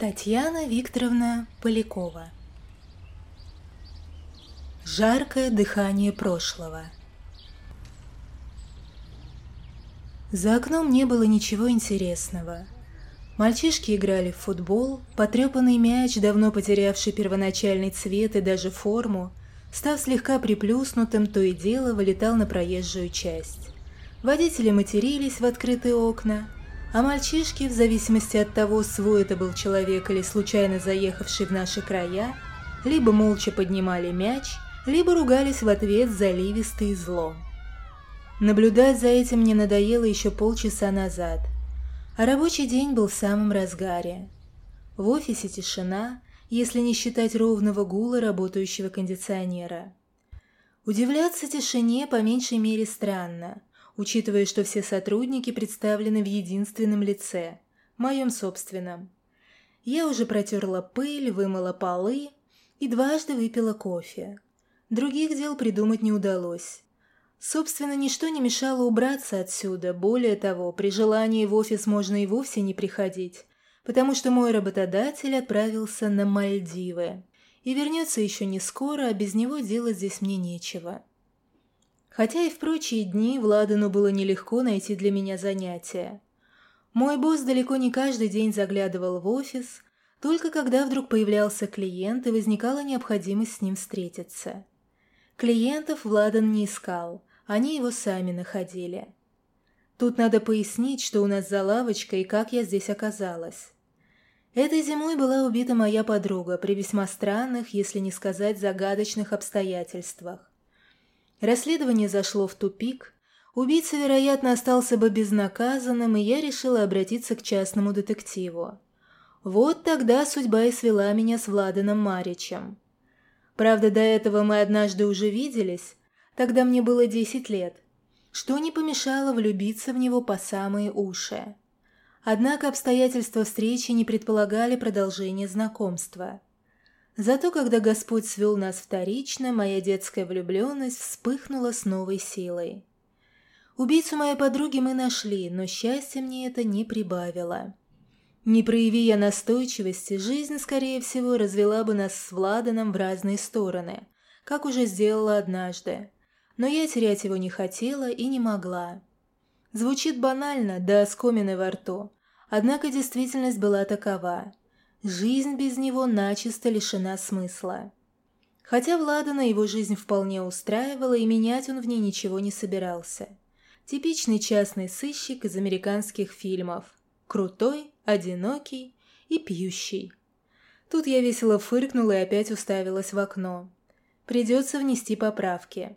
Татьяна Викторовна Полякова Жаркое дыхание прошлого За окном не было ничего интересного. Мальчишки играли в футбол, потрепанный мяч, давно потерявший первоначальный цвет и даже форму, став слегка приплюснутым, то и дело вылетал на проезжую часть. Водители матерились в открытые окна – а мальчишки, в зависимости от того, свой это был человек или случайно заехавший в наши края, либо молча поднимали мяч, либо ругались в ответ заливисто и зло. Наблюдать за этим мне надоело еще полчаса назад, а рабочий день был в самом разгаре. В офисе тишина, если не считать ровного гула работающего кондиционера. Удивляться тишине по меньшей мере странно – учитывая, что все сотрудники представлены в единственном лице, моем собственном. Я уже протерла пыль, вымыла полы и дважды выпила кофе. Других дел придумать не удалось. Собственно, ничто не мешало убраться отсюда, более того, при желании в офис можно и вовсе не приходить, потому что мой работодатель отправился на Мальдивы и вернется еще не скоро, а без него делать здесь мне нечего. Хотя и в прочие дни Владану было нелегко найти для меня занятия. Мой босс далеко не каждый день заглядывал в офис, только когда вдруг появлялся клиент и возникала необходимость с ним встретиться. Клиентов Владан не искал, они его сами находили. Тут надо пояснить, что у нас за лавочкой и как я здесь оказалась. Этой зимой была убита моя подруга при весьма странных, если не сказать загадочных обстоятельствах. Расследование зашло в тупик, убийца, вероятно, остался бы безнаказанным, и я решила обратиться к частному детективу. Вот тогда судьба и свела меня с Владаном Маричем. Правда, до этого мы однажды уже виделись, тогда мне было 10 лет, что не помешало влюбиться в него по самые уши. Однако обстоятельства встречи не предполагали продолжения знакомства. Зато когда Господь свел нас вторично, моя детская влюбленность вспыхнула с новой силой. Убийцу моей подруги мы нашли, но счастья мне это не прибавило. Не прояви я настойчивости, жизнь, скорее всего, развела бы нас с Владаном в разные стороны, как уже сделала однажды. Но я терять его не хотела и не могла. Звучит банально, да оскомины во рту, однако действительность была такова – Жизнь без него начисто лишена смысла. Хотя Влада на его жизнь вполне устраивала, и менять он в ней ничего не собирался. Типичный частный сыщик из американских фильмов. Крутой, одинокий и пьющий. Тут я весело фыркнула и опять уставилась в окно. Придется внести поправки.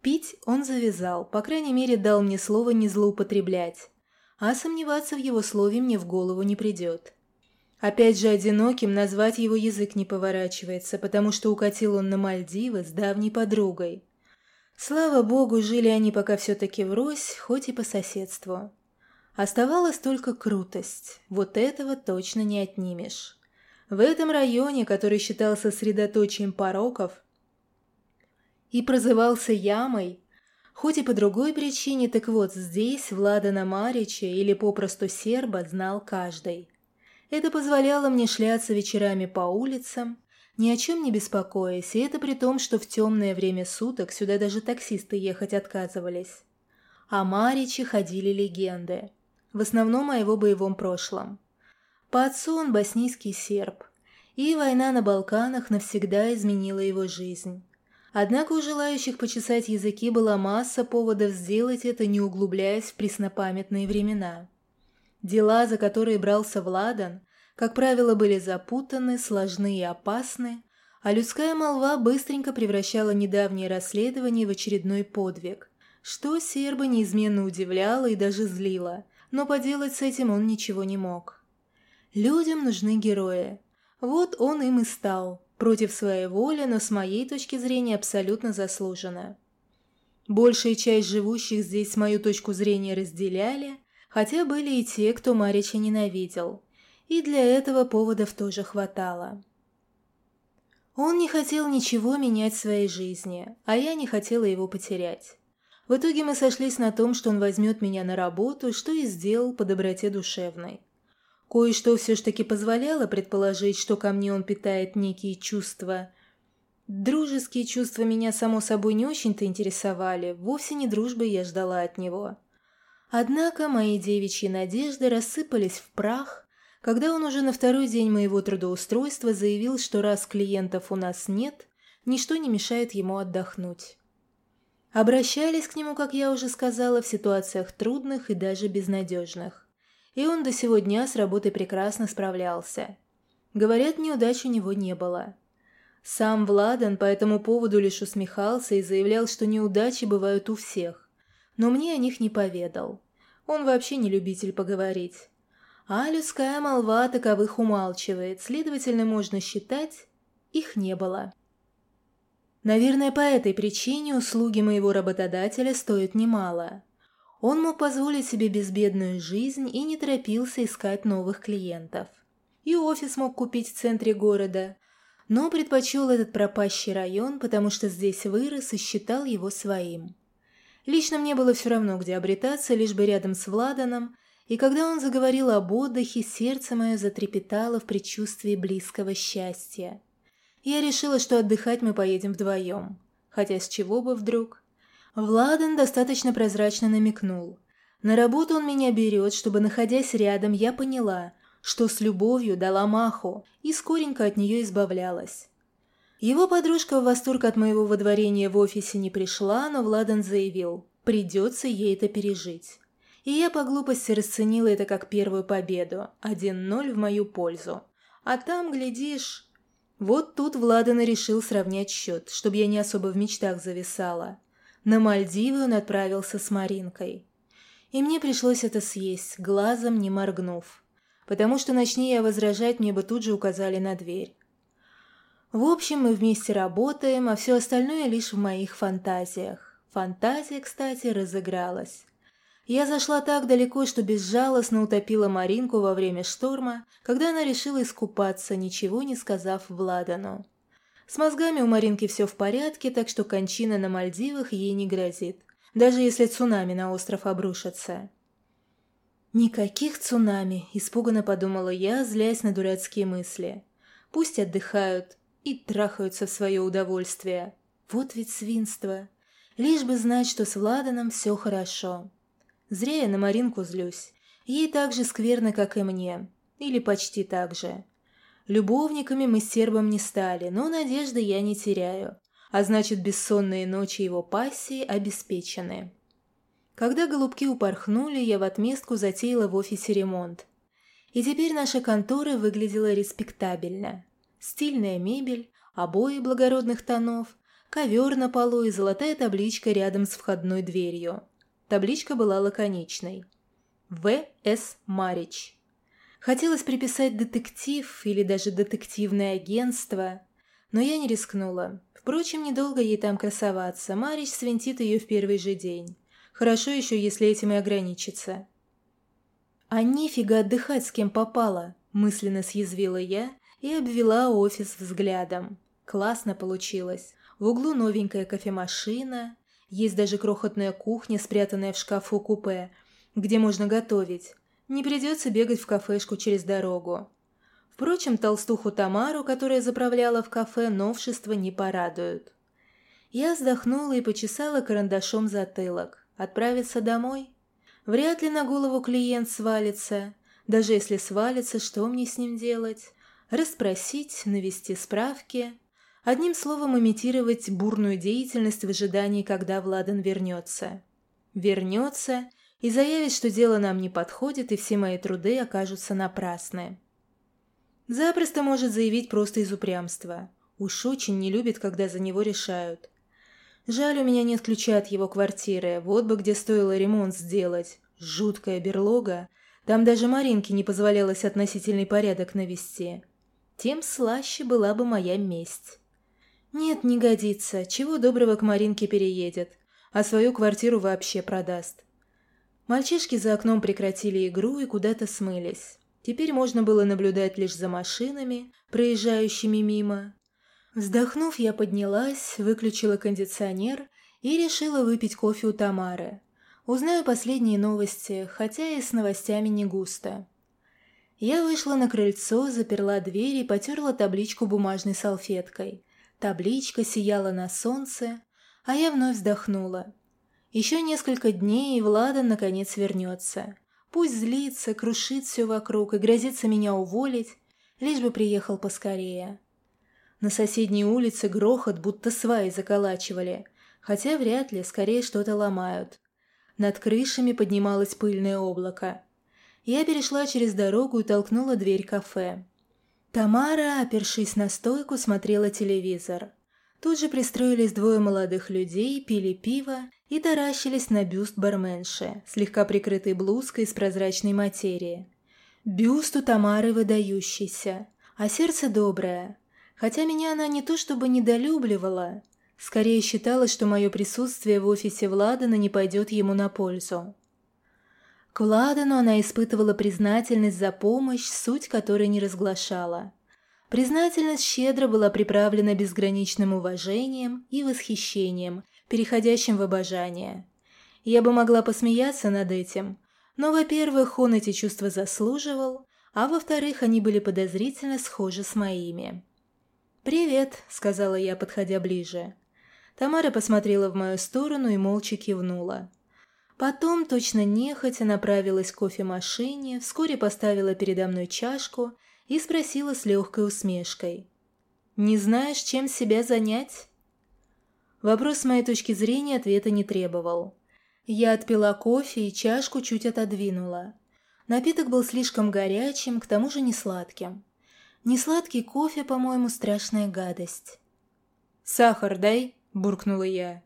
Пить он завязал, по крайней мере дал мне слово не злоупотреблять. А сомневаться в его слове мне в голову не придет. Опять же, одиноким назвать его язык не поворачивается, потому что укатил он на Мальдивы с давней подругой. Слава богу, жили они пока все-таки врозь, хоть и по соседству. Оставалась только крутость, вот этого точно не отнимешь. В этом районе, который считался средоточием пороков и прозывался Ямой, хоть и по другой причине, так вот здесь Влада Марича или попросту Серба знал каждый – это позволяло мне шляться вечерами по улицам, ни о чем не беспокоясь, и это при том, что в темное время суток сюда даже таксисты ехать отказывались. О Мариче ходили легенды, в основном о его боевом прошлом. По отцу он боснийский серб, и война на Балканах навсегда изменила его жизнь. Однако у желающих почесать языки была масса поводов сделать это, не углубляясь в преснопамятные времена. Дела, за которые брался Владан, как правило, были запутаны, сложны и опасны, а людская молва быстренько превращала недавнее расследование в очередной подвиг, что серба неизменно удивляло и даже злило, но поделать с этим он ничего не мог. Людям нужны герои. Вот он им и стал, против своей воли, но с моей точки зрения абсолютно заслуженно. Большая часть живущих здесь мою точку зрения разделяли, хотя были и те, кто Марича ненавидел. И для этого поводов тоже хватало. Он не хотел ничего менять в своей жизни, а я не хотела его потерять. В итоге мы сошлись на том, что он возьмет меня на работу, что и сделал по доброте душевной. Кое-что все ж таки позволяло предположить, что ко мне он питает некие чувства. Дружеские чувства меня, само собой, не очень-то интересовали, вовсе не дружбы я ждала от него. Однако мои девичьи надежды рассыпались в прах, когда он уже на второй день моего трудоустройства заявил, что раз клиентов у нас нет, ничто не мешает ему отдохнуть. Обращались к нему, как я уже сказала, в ситуациях трудных и даже безнадежных. И он до сего дня с работой прекрасно справлялся. Говорят, неудач у него не было. Сам Владан по этому поводу лишь усмехался и заявлял, что неудачи бывают у всех. Но мне о них не поведал. Он вообще не любитель поговорить. А людская молва таковых умалчивает, следовательно, можно считать, их не было. Наверное, по этой причине услуги моего работодателя стоят немало. Он мог позволить себе безбедную жизнь и не торопился искать новых клиентов. И офис мог купить в центре города, но предпочел этот пропащий район, потому что здесь вырос и считал его своим. Лично мне было все равно, где обретаться, лишь бы рядом с Владаном, и когда он заговорил об отдыхе, сердце мое затрепетало в предчувствии близкого счастья. Я решила, что отдыхать мы поедем вдвоем. Хотя с чего бы вдруг? Владан достаточно прозрачно намекнул. На работу он меня берет, чтобы, находясь рядом, я поняла, что с любовью дала маху и скоренько от нее избавлялась. Его подружка в восторг от моего водворения в офисе не пришла, но Владан заявил, придется ей это пережить. И я по глупости расценила это как первую победу, 1-0 в мою пользу. А там, глядишь, вот тут Владан решил сравнять счет, чтобы я не особо в мечтах зависала. На Мальдивы он отправился с Маринкой. И мне пришлось это съесть, глазом не моргнув. Потому что начни я возражать, мне бы тут же указали на дверь. В общем, мы вместе работаем, а все остальное лишь в моих фантазиях. Фантазия, кстати, разыгралась. Я зашла так далеко, что безжалостно утопила Маринку во время шторма, когда она решила искупаться, ничего не сказав Владану. С мозгами у Маринки все в порядке, так что кончина на Мальдивах ей не грозит, даже если цунами на остров обрушатся. «Никаких цунами», – испуганно подумала я, злясь на дурацкие мысли. «Пусть отдыхают и трахаются в свое удовольствие. Вот ведь свинство. Лишь бы знать, что с Владаном все хорошо». Зря я на Маринку злюсь. Ей так же скверно, как и мне. Или почти так же. Любовниками мы с сербом не стали, но надежды я не теряю. А значит, бессонные ночи его пассии обеспечены. Когда голубки упорхнули, я в отместку затеяла в офисе ремонт. И теперь наша контора выглядела респектабельно. Стильная мебель, обои благородных тонов, ковер на полу и золотая табличка рядом с входной дверью. Табличка была лаконичной. В. С. Марич. Хотелось приписать детектив или даже детективное агентство, но я не рискнула. Впрочем, недолго ей там красоваться, Марич свинтит ее в первый же день. Хорошо еще, если этим и ограничится. «А нифига отдыхать с кем попало», – мысленно съязвила я и обвела офис взглядом. Классно получилось. В углу новенькая кофемашина, есть даже крохотная кухня, спрятанная в шкафу купе, где можно готовить. Не придется бегать в кафешку через дорогу. Впрочем, толстуху Тамару, которая заправляла в кафе, новшества не порадуют. Я вздохнула и почесала карандашом затылок. Отправиться домой? Вряд ли на голову клиент свалится. Даже если свалится, что мне с ним делать? Расспросить, навести справки – Одним словом, имитировать бурную деятельность в ожидании, когда Владан вернется. Вернется и заявит, что дело нам не подходит, и все мои труды окажутся напрасны. Запросто может заявить просто из упрямства. Уж очень не любит, когда за него решают. Жаль, у меня нет ключа от его квартиры, вот бы где стоило ремонт сделать. Жуткая берлога. Там даже Маринке не позволялось относительный порядок навести. Тем слаще была бы моя месть. «Нет, не годится. Чего доброго к Маринке переедет, а свою квартиру вообще продаст». Мальчишки за окном прекратили игру и куда-то смылись. Теперь можно было наблюдать лишь за машинами, проезжающими мимо. Вздохнув, я поднялась, выключила кондиционер и решила выпить кофе у Тамары. Узнаю последние новости, хотя и с новостями не густо. Я вышла на крыльцо, заперла дверь и потерла табличку бумажной салфеткой. Табличка сияла на солнце, а я вновь вздохнула. Еще несколько дней, и Влада наконец вернется. Пусть злится, крушит все вокруг и грозится меня уволить, лишь бы приехал поскорее. На соседней улице грохот, будто сваи заколачивали, хотя вряд ли, скорее что-то ломают. Над крышами поднималось пыльное облако. Я перешла через дорогу и толкнула дверь кафе. Тамара, опершись на стойку, смотрела телевизор. Тут же пристроились двое молодых людей, пили пиво и таращились на бюст барменши, слегка прикрытой блузкой из прозрачной материи. Бюст у Тамары выдающийся, а сердце доброе. Хотя меня она не то чтобы недолюбливала, скорее считала, что мое присутствие в офисе Владана не пойдет ему на пользу. К Владану она испытывала признательность за помощь, суть которой не разглашала. Признательность щедро была приправлена безграничным уважением и восхищением, переходящим в обожание. Я бы могла посмеяться над этим, но, во-первых, он эти чувства заслуживал, а во-вторых, они были подозрительно схожи с моими. «Привет», — сказала я, подходя ближе. Тамара посмотрела в мою сторону и молча кивнула. Потом, точно нехотя, направилась к кофемашине, вскоре поставила передо мной чашку и спросила с легкой усмешкой. «Не знаешь, чем себя занять?» Вопрос с моей точки зрения ответа не требовал. Я отпила кофе и чашку чуть отодвинула. Напиток был слишком горячим, к тому же не сладким. Несладкий кофе, по-моему, страшная гадость. «Сахар дай», – буркнула я.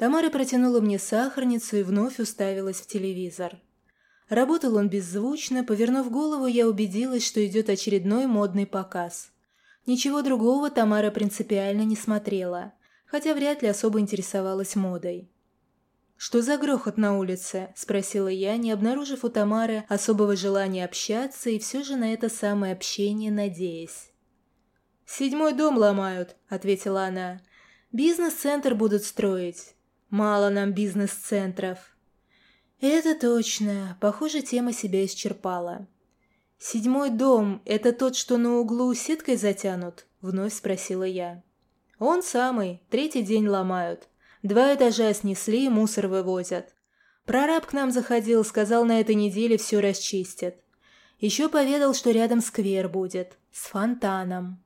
Тамара протянула мне сахарницу и вновь уставилась в телевизор. Работал он беззвучно, повернув голову, я убедилась, что идет очередной модный показ. Ничего другого Тамара принципиально не смотрела, хотя вряд ли особо интересовалась модой. «Что за грохот на улице?» – спросила я, не обнаружив у Тамары особого желания общаться и все же на это самое общение надеясь. «Седьмой дом ломают», – ответила она. «Бизнес-центр будут строить. Мало нам бизнес-центров. Это точно. Похоже, тема себя исчерпала. «Седьмой дом – это тот, что на углу сеткой затянут?» – вновь спросила я. «Он самый. Третий день ломают. Два этажа снесли, мусор вывозят. Прораб к нам заходил, сказал, на этой неделе все расчистят. Еще поведал, что рядом сквер будет, с фонтаном».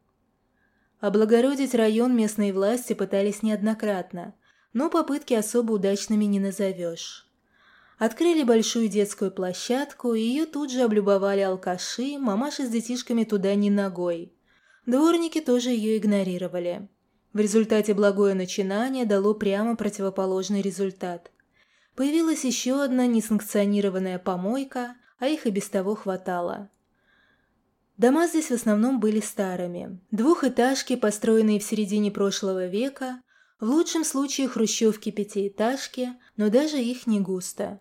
Облагородить район местные власти пытались неоднократно, но попытки особо удачными не назовешь. Открыли большую детскую площадку, и ее тут же облюбовали алкаши, мамаши с детишками туда ни ногой. Дворники тоже ее игнорировали. В результате благое начинание дало прямо противоположный результат. Появилась еще одна несанкционированная помойка, а их и без того хватало. Дома здесь в основном были старыми. Двухэтажки, построенные в середине прошлого века, в лучшем случае хрущевки-пятиэтажки, но даже их не густо.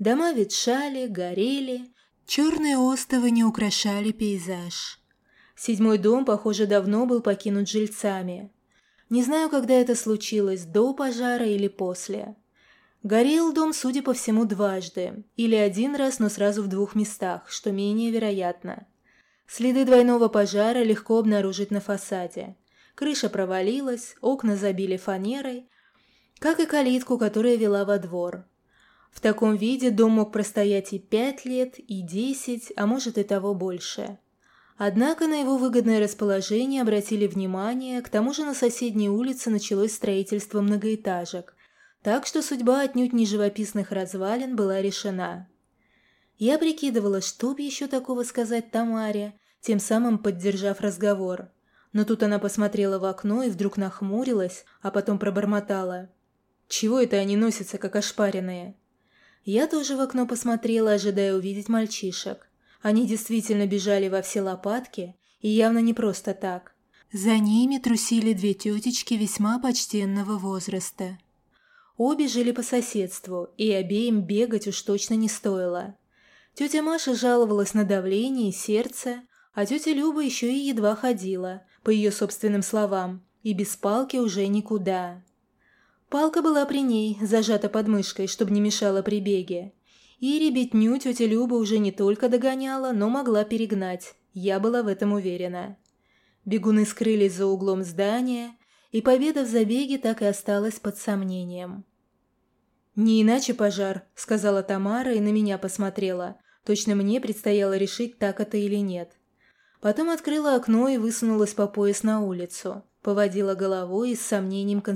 Дома ветшали, горели, черные остовы не украшали пейзаж. Седьмой дом, похоже, давно был покинут жильцами. Не знаю, когда это случилось, до пожара или после. Горел дом, судя по всему, дважды, или один раз, но сразу в двух местах, что менее вероятно. Следы двойного пожара легко обнаружить на фасаде. Крыша провалилась, окна забили фанерой, как и калитку, которая вела во двор. В таком виде дом мог простоять и пять лет, и десять, а может и того больше. Однако на его выгодное расположение обратили внимание, к тому же на соседней улице началось строительство многоэтажек, так что судьба отнюдь не живописных развалин была решена. Я прикидывала, что бы еще такого сказать Тамаре, тем самым поддержав разговор. Но тут она посмотрела в окно и вдруг нахмурилась, а потом пробормотала. «Чего это они носятся, как ошпаренные?» Я тоже в окно посмотрела, ожидая увидеть мальчишек. Они действительно бежали во все лопатки, и явно не просто так. За ними трусили две тетечки весьма почтенного возраста. Обе жили по соседству, и обеим бегать уж точно не стоило. Тетя Маша жаловалась на давление и сердце, а тетя Люба еще и едва ходила, по ее собственным словам, и без палки уже никуда. Палка была при ней, зажата под мышкой, чтобы не мешала при беге. И ребятню тетя Люба уже не только догоняла, но могла перегнать. Я была в этом уверена. Бегуны скрылись за углом здания, и победа в забеге так и осталась под сомнением. «Не иначе пожар», — сказала Тамара и на меня посмотрела. Точно мне предстояло решить, так это или нет. Потом открыла окно и высунулась по пояс на улицу. Поводила головой и с сомнением